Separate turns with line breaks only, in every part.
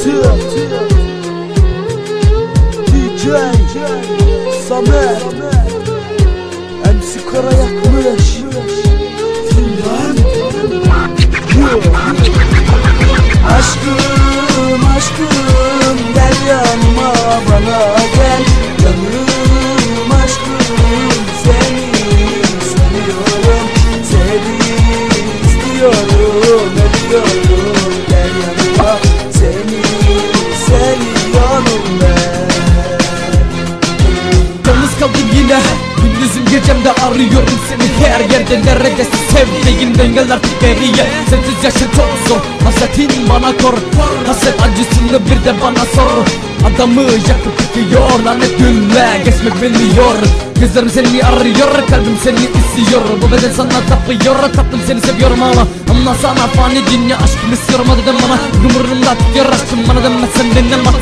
2006 DJ Samet. MC Kara yakmış. Zindan Aşkım aşkım gel yanıma bana gel. Canım aşkım seni seviyorum. Seni istiyorum ölüyorum Gel yanıma
gecemde arıyorum seni. Her yerde neredesin? Sevdiğim dengel artık geriye. Sensiz yaşım çok zor. Hasretin bana kor. Hasret acısını bir de bana sor. Adamı yakıp yıkıyor lanet günle. Geçmek bilmiyor. Gözlerim seni arıyor kalbim seni istiyor. Bu beden sana tapıyor tatlım seni seviyorum ama Ama sana fani dünya aşkım istiyorum. Hadi de bana. Yumurumda tutuyor aşkım. Bana demezsen dinlemem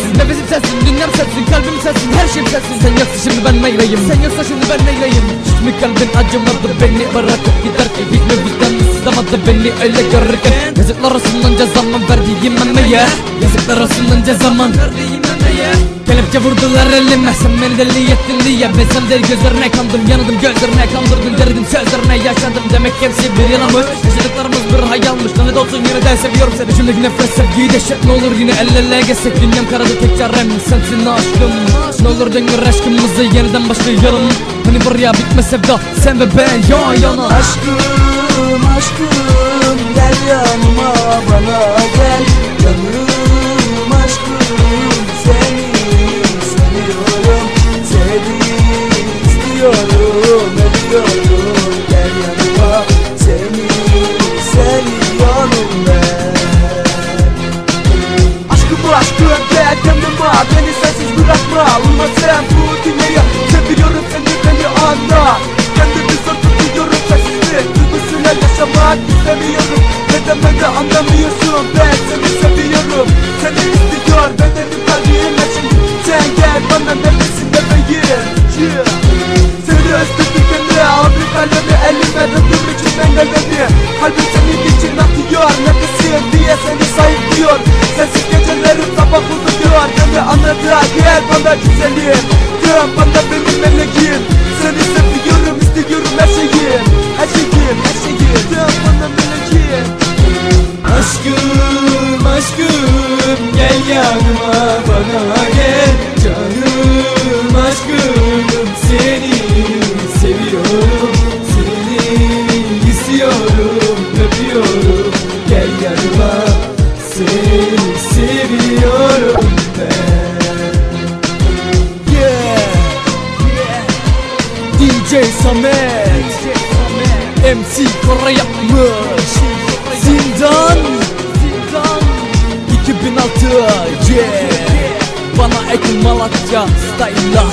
sen yoksa şimdi ben neyleyim? Hiç mi kalbin acımadı beni bırakıp giderken Hiç mi vicdan sızlamadı beni. Öyle görürken Yazıklar arasından cezaman verdiğim emeğe. Yazıklar arasından cezaman verdiğim emeğe. Kelepçe vurdular elime sen beni deli ettin diye. Ben sen değil gözlerine kandım yanıldım gözlerine kandırdım derdim sözlerine yaşadım. Demek hepsi bir yalamış Yaşadıklarımız hayalmış Lanet olsun yine de seviyorum seni. Şimdiki nefret sevgiyi dehşet ne olur yine el ele geçsek Dünyam karadı tek çarem sensin aşkım. Ne olur döngür aşkımızı yeniden başlayalım. Hani var ya bitme sevda sen ve ben yan yana.
Aşkım aşkım gel yanıma bana gel. Canım aşkım seni seviyorum Seni istiyorum bırakma Olma sen bu dünyaya. Seviyorum seni beni anla. Kendimi zor tutuyorum sessizlik Duygusuyla yaşamak istemiyorum. Neden de anlamıyorsun? Ben seni seviyorum. Seni istiyor Bedenim kalbim gel bana güzelim Dön bana benim meleğim. Seni seviyorum istiyorum her şeyim Her şeyim her şeyim Dön bana meleğim.
Aşkım aşkım gel yanıma bana gel. Canım aşkım seni seviyorum Seni istiyorum öpüyorum. Gel yanıma seni seviyorum ben DJ Samet. MC Kora yapmış Zindan. 2006 Yeah. Bana Ekin Malatya Style'la